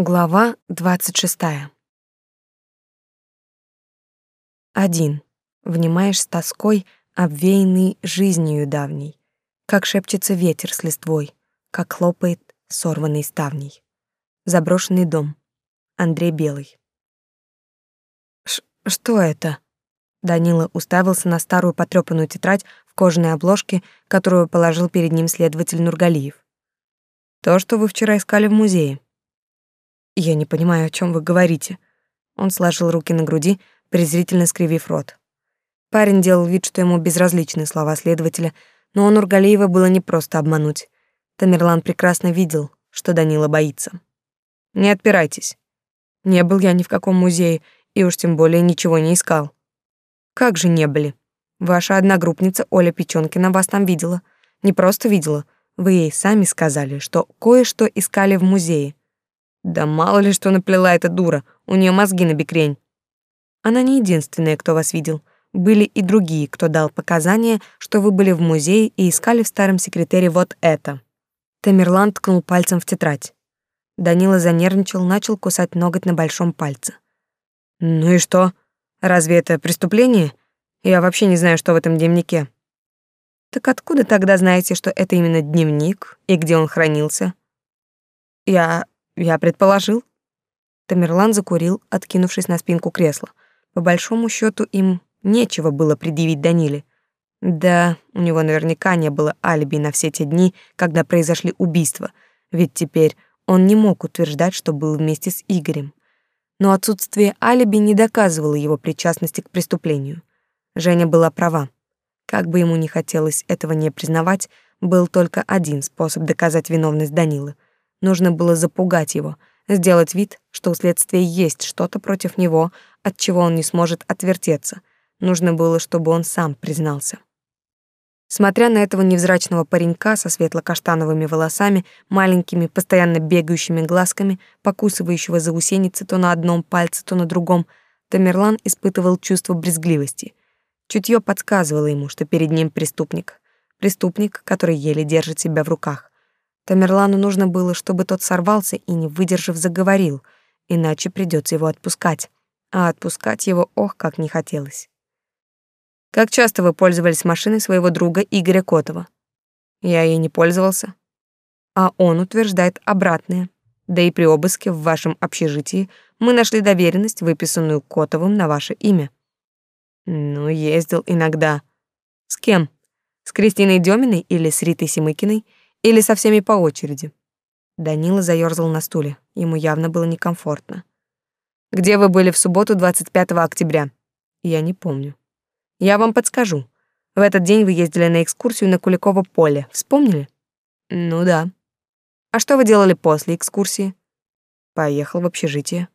Глава двадцать шестая. Один. Внимаешь с тоской, обвеянный жизнью давней, как шепчется ветер с листвой, как хлопает сорванный ставней. Заброшенный дом. Андрей Белый. Ш что это? Данила уставился на старую потрёпанную тетрадь в кожаной обложке, которую положил перед ним следователь Нургалиев. То, что вы вчера искали в музее. Я не понимаю, о чем вы говорите. Он сложил руки на груди, презрительно скривив рот. Парень делал вид, что ему безразличны слова следователя, но у Нургалиева было не просто обмануть. Тамерлан прекрасно видел, что Данила боится. Не отпирайтесь. Не был я ни в каком музее, и уж тем более ничего не искал. Как же не были? Ваша одногруппница Оля Печёнкина вас там видела. Не просто видела, вы ей сами сказали, что кое-что искали в музее. Да мало ли что наплела эта дура, у нее мозги на бекрень. Она не единственная, кто вас видел. Были и другие, кто дал показания, что вы были в музее и искали в старом секретаре вот это. Тамерлан ткнул пальцем в тетрадь. Данила занервничал, начал кусать ноготь на большом пальце. Ну и что? Разве это преступление? Я вообще не знаю, что в этом дневнике. Так откуда тогда знаете, что это именно дневник и где он хранился? Я я предположил. Тамерлан закурил, откинувшись на спинку кресла. По большому счету им нечего было предъявить Даниле. Да, у него наверняка не было алиби на все те дни, когда произошли убийства, ведь теперь он не мог утверждать, что был вместе с Игорем. Но отсутствие алиби не доказывало его причастности к преступлению. Женя была права. Как бы ему ни хотелось этого не признавать, был только один способ доказать виновность Данилы — Нужно было запугать его, сделать вид, что у следствия есть что-то против него, от чего он не сможет отвертеться. Нужно было, чтобы он сам признался. Смотря на этого невзрачного паренька со светло-каштановыми волосами, маленькими, постоянно бегающими глазками, покусывающего заусеницы то на одном пальце, то на другом, Тамерлан испытывал чувство брезгливости. Чутье подсказывало ему, что перед ним преступник. Преступник, который еле держит себя в руках. Тамерлану нужно было, чтобы тот сорвался и, не выдержав, заговорил, иначе придется его отпускать. А отпускать его ох, как не хотелось. Как часто вы пользовались машиной своего друга Игоря Котова? Я ей не пользовался. А он утверждает обратное. Да и при обыске в вашем общежитии мы нашли доверенность, выписанную Котовым на ваше имя. Ну, ездил иногда. С кем? С Кристиной Деминой или с Ритой Семыкиной — или со всеми по очереди? Данила заёрзал на стуле. Ему явно было некомфортно. Где вы были в субботу 25 октября? Я не помню. Я вам подскажу. В этот день вы ездили на экскурсию на Куликово поле. Вспомнили? Ну да. А что вы делали после экскурсии? Поехал в общежитие.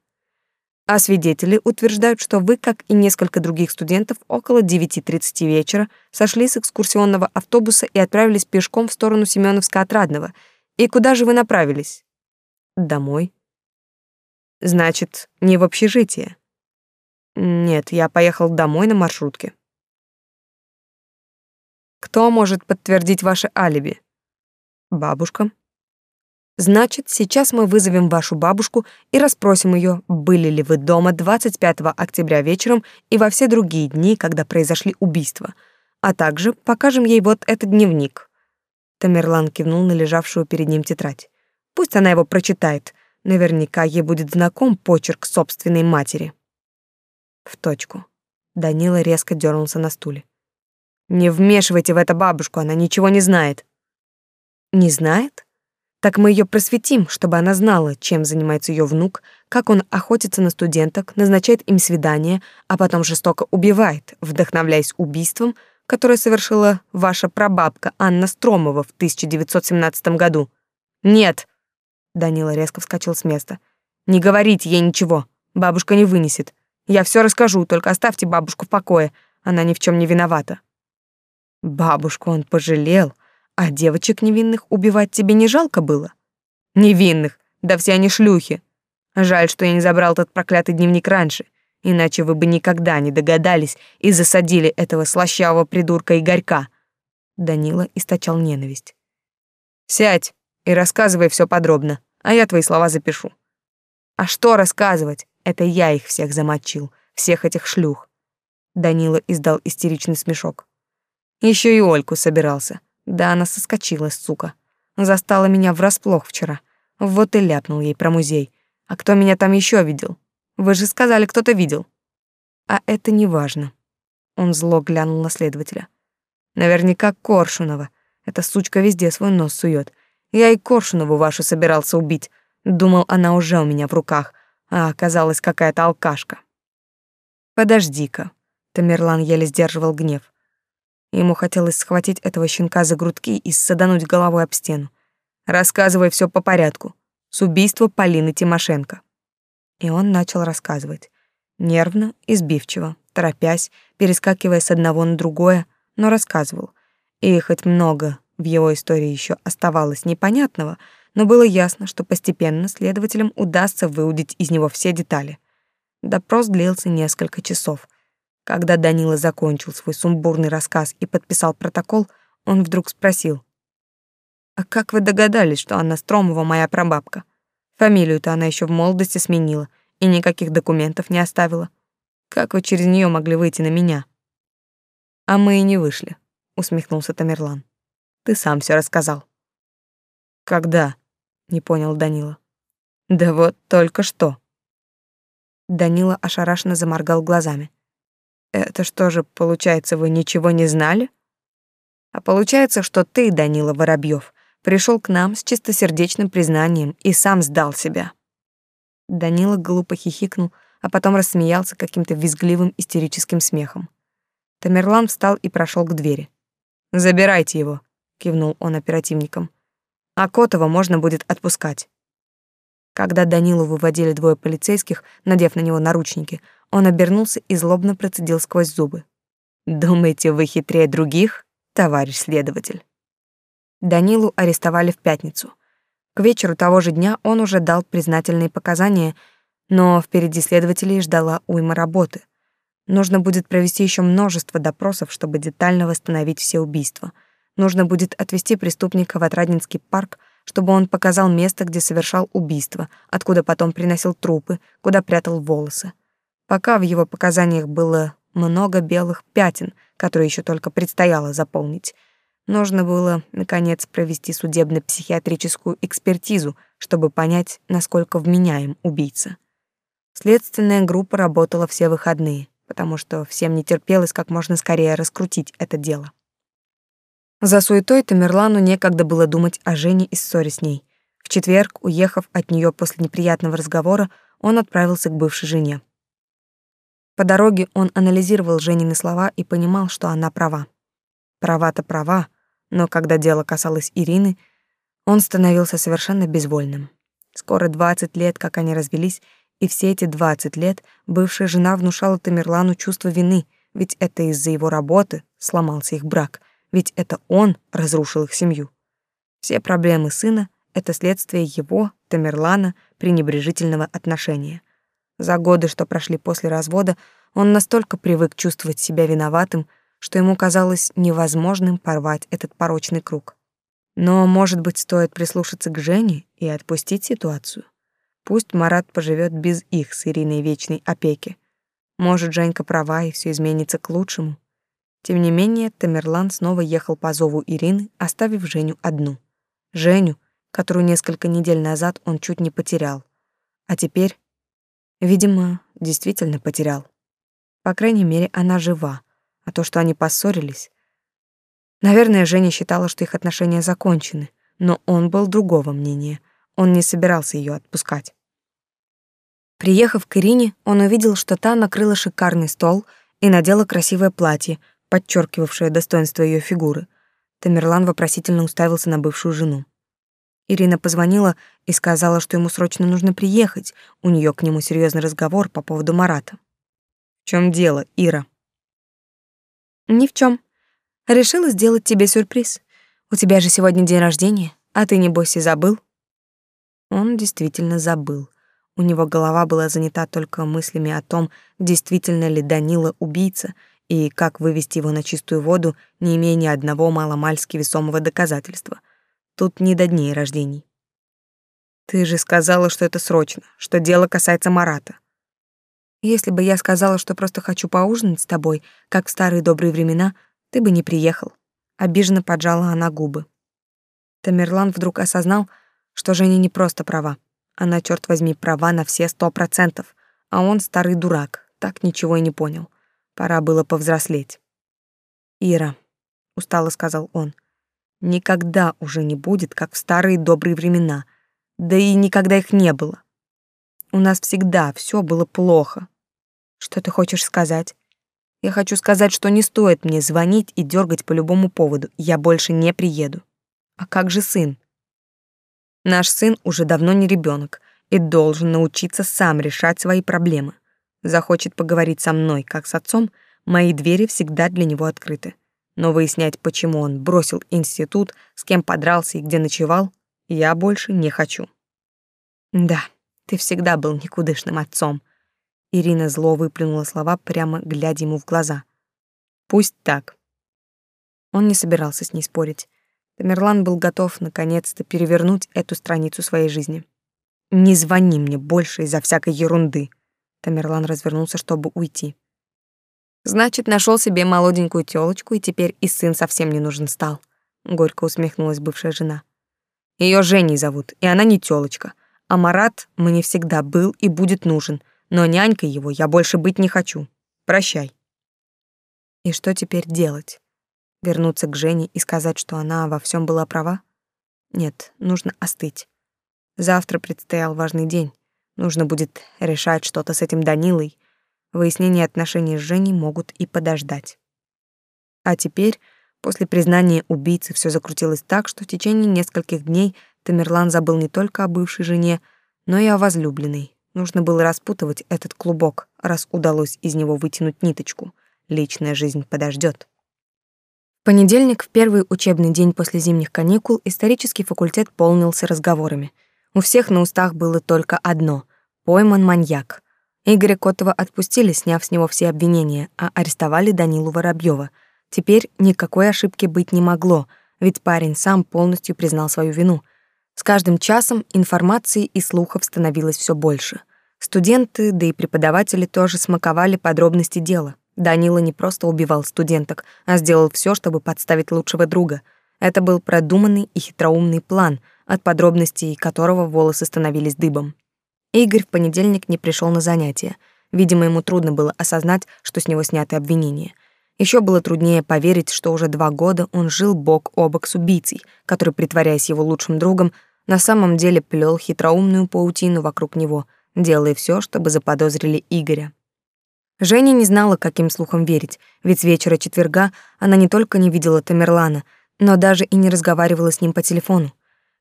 А свидетели утверждают, что вы, как и несколько других студентов, около 9.30 вечера сошли с экскурсионного автобуса и отправились пешком в сторону Семёновска-Отрадного. И куда же вы направились? Домой. Значит, не в общежитие. Нет, я поехал домой на маршрутке. Кто может подтвердить ваше алиби? Бабушка. Значит, сейчас мы вызовем вашу бабушку и расспросим ее, были ли вы дома 25 октября вечером и во все другие дни, когда произошли убийства. А также покажем ей вот этот дневник. Тамерлан кивнул на лежавшую перед ним тетрадь. Пусть она его прочитает. Наверняка ей будет знаком почерк собственной матери. В точку. Данила резко дернулся на стуле. Не вмешивайте в это бабушку, она ничего не знает. Не знает? Так мы ее просветим, чтобы она знала, чем занимается ее внук, как он охотится на студенток, назначает им свидания, а потом жестоко убивает, вдохновляясь убийством, которое совершила ваша прабабка Анна Стромова в 1917 году. Нет. Данила резко вскочил с места. Не говорите ей ничего. Бабушка не вынесет. Я все расскажу, только оставьте бабушку в покое. Она ни в чем не виновата. Бабушку он пожалел, а девочек невинных убивать тебе не жалко было? Невинных, да все они шлюхи. Жаль, что я не забрал тот проклятый дневник раньше, иначе вы бы никогда не догадались и засадили этого слащавого придурка Игорька. Данила источал ненависть. Сядь и рассказывай все подробно, а я твои слова запишу. А что рассказывать? Это я их всех замочил, всех этих шлюх. Данила издал истеричный смешок. Еще и Ольку собирался. Да она соскочила, сука. Застала меня врасплох вчера. Вот и ляпнул ей про музей. А кто меня там еще видел? Вы же сказали, кто-то видел. А это не важно. Он зло глянул на следователя. Наверняка Коршунова. Эта сучка везде свой нос сует. Я и Коршунову вашу собирался убить. Думал, она уже у меня в руках, а оказалась какая-то алкашка. Подожди-ка. Тамерлан еле сдерживал гнев. Ему хотелось схватить этого щенка за грудки и садануть головой об стену. Рассказывай все по порядку. С убийства Полины Тимошенко. И он начал рассказывать. Нервно и сбивчиво, торопясь, перескакивая с одного на другое, но рассказывал. И хоть много в его истории еще оставалось непонятного, но было ясно, что постепенно следователям удастся выудить из него все детали. Допрос длился несколько часов. Когда Данила закончил свой сумбурный рассказ и подписал протокол, он вдруг спросил. «А как вы догадались, что Анна Стромова моя прабабка? Фамилию-то она еще в молодости сменила и никаких документов не оставила. Как вы через нее могли выйти на меня?» «А мы и не вышли», — усмехнулся Тамерлан. «Ты сам все рассказал». «Когда?» — не понял Данила. «Да вот только что». Данила ошарашенно заморгал глазами. Это что же, получается, вы ничего не знали? А получается, что ты, Данила Воробьев, пришел к нам с чистосердечным признанием и сам сдал себя. Данила глупо хихикнул, а потом рассмеялся каким-то визгливым истерическим смехом. Тамерлан встал и прошел к двери. «Забирайте его», — кивнул он оперативникам. «А Котова можно будет отпускать». Когда Данилу выводили двое полицейских, надев на него наручники, он обернулся и злобно процедил сквозь зубы. «Думаете, вы хитрее других, товарищ следователь?» Данилу арестовали в пятницу. К вечеру того же дня он уже дал признательные показания, но впереди следователей ждала уйма работы. Нужно будет провести еще множество допросов, чтобы детально восстановить все убийства. Нужно будет отвезти преступника в Отраднинский парк, чтобы он показал место, где совершал убийство, откуда потом приносил трупы, куда прятал волосы. Пока в его показаниях было много белых пятен, которые еще только предстояло заполнить. Нужно было, наконец, провести судебно-психиатрическую экспертизу, чтобы понять, насколько вменяем убийца. Следственная группа работала все выходные, потому что всем не терпелось как можно скорее раскрутить это дело. За суетой Тамерлану некогда было думать о Жене и ссоре с ней. В четверг, уехав от нее после неприятного разговора, он отправился к бывшей жене. По дороге он анализировал Женины слова и понимал, что она права. Права-то права, но когда дело касалось Ирины, он становился совершенно безвольным. Скоро 20 лет, как они развелись, и все эти 20 лет бывшая жена внушала Тамерлану чувство вины, ведь это из-за его работы сломался их брак, ведь это он разрушил их семью. Все проблемы сына — это следствие его, Тамерлана, пренебрежительного отношения — за годы, что прошли после развода, он настолько привык чувствовать себя виноватым, что ему казалось невозможным порвать этот порочный круг. Но, может быть, стоит прислушаться к Жене и отпустить ситуацию. Пусть Марат поживет без их с Ириной вечной опеки. Может, Женька права, и все изменится к лучшему. Тем не менее, Тамерлан снова ехал по зову Ирины, оставив Женю одну. Женю, которую несколько недель назад он чуть не потерял. А теперь Видимо, действительно потерял. По крайней мере, она жива. А то, что они поссорились... Наверное, Женя считала, что их отношения закончены, но он был другого мнения. Он не собирался ее отпускать. Приехав к Ирине, он увидел, что та накрыла шикарный стол и надела красивое платье, подчеркивавшее достоинство ее фигуры. Тамерлан вопросительно уставился на бывшую жену. Ирина позвонила и сказала, что ему срочно нужно приехать. У нее к нему серьезный разговор по поводу Марата. В чем дело, Ира? Ни в чем. Решила сделать тебе сюрприз. У тебя же сегодня день рождения, а ты небось и забыл. Он действительно забыл. У него голова была занята только мыслями о том, действительно ли Данила убийца и как вывести его на чистую воду, не имея ни одного маломальски весомого доказательства — Тут не до дней рождений. Ты же сказала, что это срочно, что дело касается Марата. Если бы я сказала, что просто хочу поужинать с тобой, как в старые добрые времена, ты бы не приехал. Обиженно поджала она губы. Тамерлан вдруг осознал, что Женя не просто права. Она, черт возьми, права на все сто процентов, а он старый дурак, так ничего и не понял. Пора было повзрослеть. «Ира», — устало сказал он, — «никогда уже не будет, как в старые добрые времена, да и никогда их не было. У нас всегда все было плохо. Что ты хочешь сказать? Я хочу сказать, что не стоит мне звонить и дергать по любому поводу. Я больше не приеду. А как же сын? Наш сын уже давно не ребенок и должен научиться сам решать свои проблемы. Захочет поговорить со мной, как с отцом, мои двери всегда для него открыты. Но выяснять, почему он бросил институт, с кем подрался и где ночевал, я больше не хочу. Да, ты всегда был никудышным отцом. Ирина зло выплюнула слова, прямо глядя ему в глаза. Пусть так. Он не собирался с ней спорить. Тамерлан был готов наконец-то перевернуть эту страницу своей жизни. Не звони мне больше из-за всякой ерунды. Тамерлан развернулся, чтобы уйти. Значит, нашел себе молоденькую тёлочку, и теперь и сын совсем не нужен стал. Горько усмехнулась бывшая жена. Ее Женей зовут, и она не тёлочка. А Марат мне всегда был и будет нужен, но нянькой его я больше быть не хочу. Прощай. И что теперь делать? Вернуться к Жене и сказать, что она во всем была права? Нет, нужно остыть. Завтра предстоял важный день. Нужно будет решать что-то с этим Данилой. Выяснение отношений с Женей могут и подождать. А теперь, после признания убийцы, все закрутилось так, что в течение нескольких дней Тамерлан забыл не только о бывшей жене, но и о возлюбленной. Нужно было распутывать этот клубок, раз удалось из него вытянуть ниточку. Личная жизнь подождет. Понедельник, в первый учебный день после зимних каникул, исторический факультет полнился разговорами. У всех на устах было только одно — пойман маньяк. Игоря Котова отпустили, сняв с него все обвинения, а арестовали Данилу Воробьева. Теперь никакой ошибки быть не могло, ведь парень сам полностью признал свою вину — с каждым часом информации и слухов становилось все больше. Студенты, да и преподаватели тоже смаковали подробности дела. Данила не просто убивал студенток, а сделал все, чтобы подставить лучшего друга. Это был продуманный и хитроумный план, от подробностей которого волосы становились дыбом. Игорь в понедельник не пришел на занятия. Видимо, ему трудно было осознать, что с него сняты обвинения. Еще было труднее поверить, что уже два года он жил бок о бок с убийцей, который, притворяясь его лучшим другом, на самом деле плел хитроумную паутину вокруг него, делая все, чтобы заподозрили Игоря. Женя не знала, каким слухам верить, ведь с вечера четверга она не только не видела Тамерлана, но даже и не разговаривала с ним по телефону.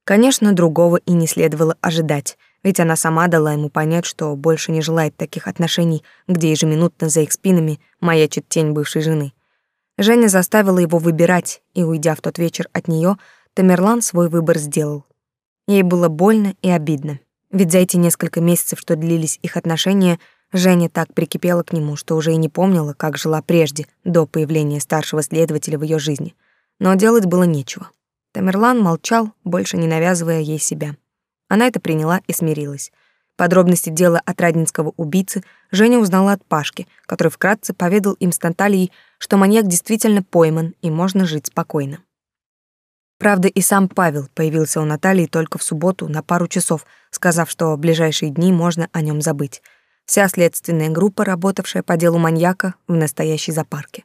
Конечно, другого и не следовало ожидать — ведь она сама дала ему понять, что больше не желает таких отношений, где ежеминутно за их спинами маячит тень бывшей жены. Женя заставила его выбирать, и, уйдя в тот вечер от нее, Тамерлан свой выбор сделал. Ей было больно и обидно, ведь за эти несколько месяцев, что длились их отношения, Женя так прикипела к нему, что уже и не помнила, как жила прежде, до появления старшего следователя в ее жизни. Но делать было нечего. Тамерлан молчал, больше не навязывая ей себя. Она это приняла и смирилась. Подробности дела отраднинского убийцы Женя узнала от Пашки, который вкратце поведал им с Натальей, что маньяк действительно пойман и можно жить спокойно. Правда, и сам Павел появился у Натальи только в субботу на пару часов, сказав, что в ближайшие дни можно о нем забыть. Вся следственная группа, работавшая по делу маньяка, в настоящей запарке.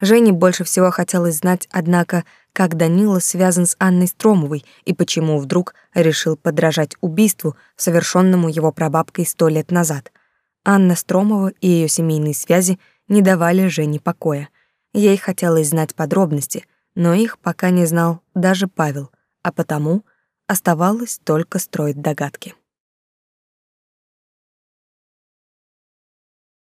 Жене больше всего хотелось знать, однако, как Данила связан с Анной Стромовой и почему вдруг решил подражать убийству, совершенному его прабабкой сто лет назад. Анна Стромова и ее семейные связи не давали Жене покоя. Ей хотелось знать подробности, но их пока не знал даже Павел, а потому оставалось только строить догадки.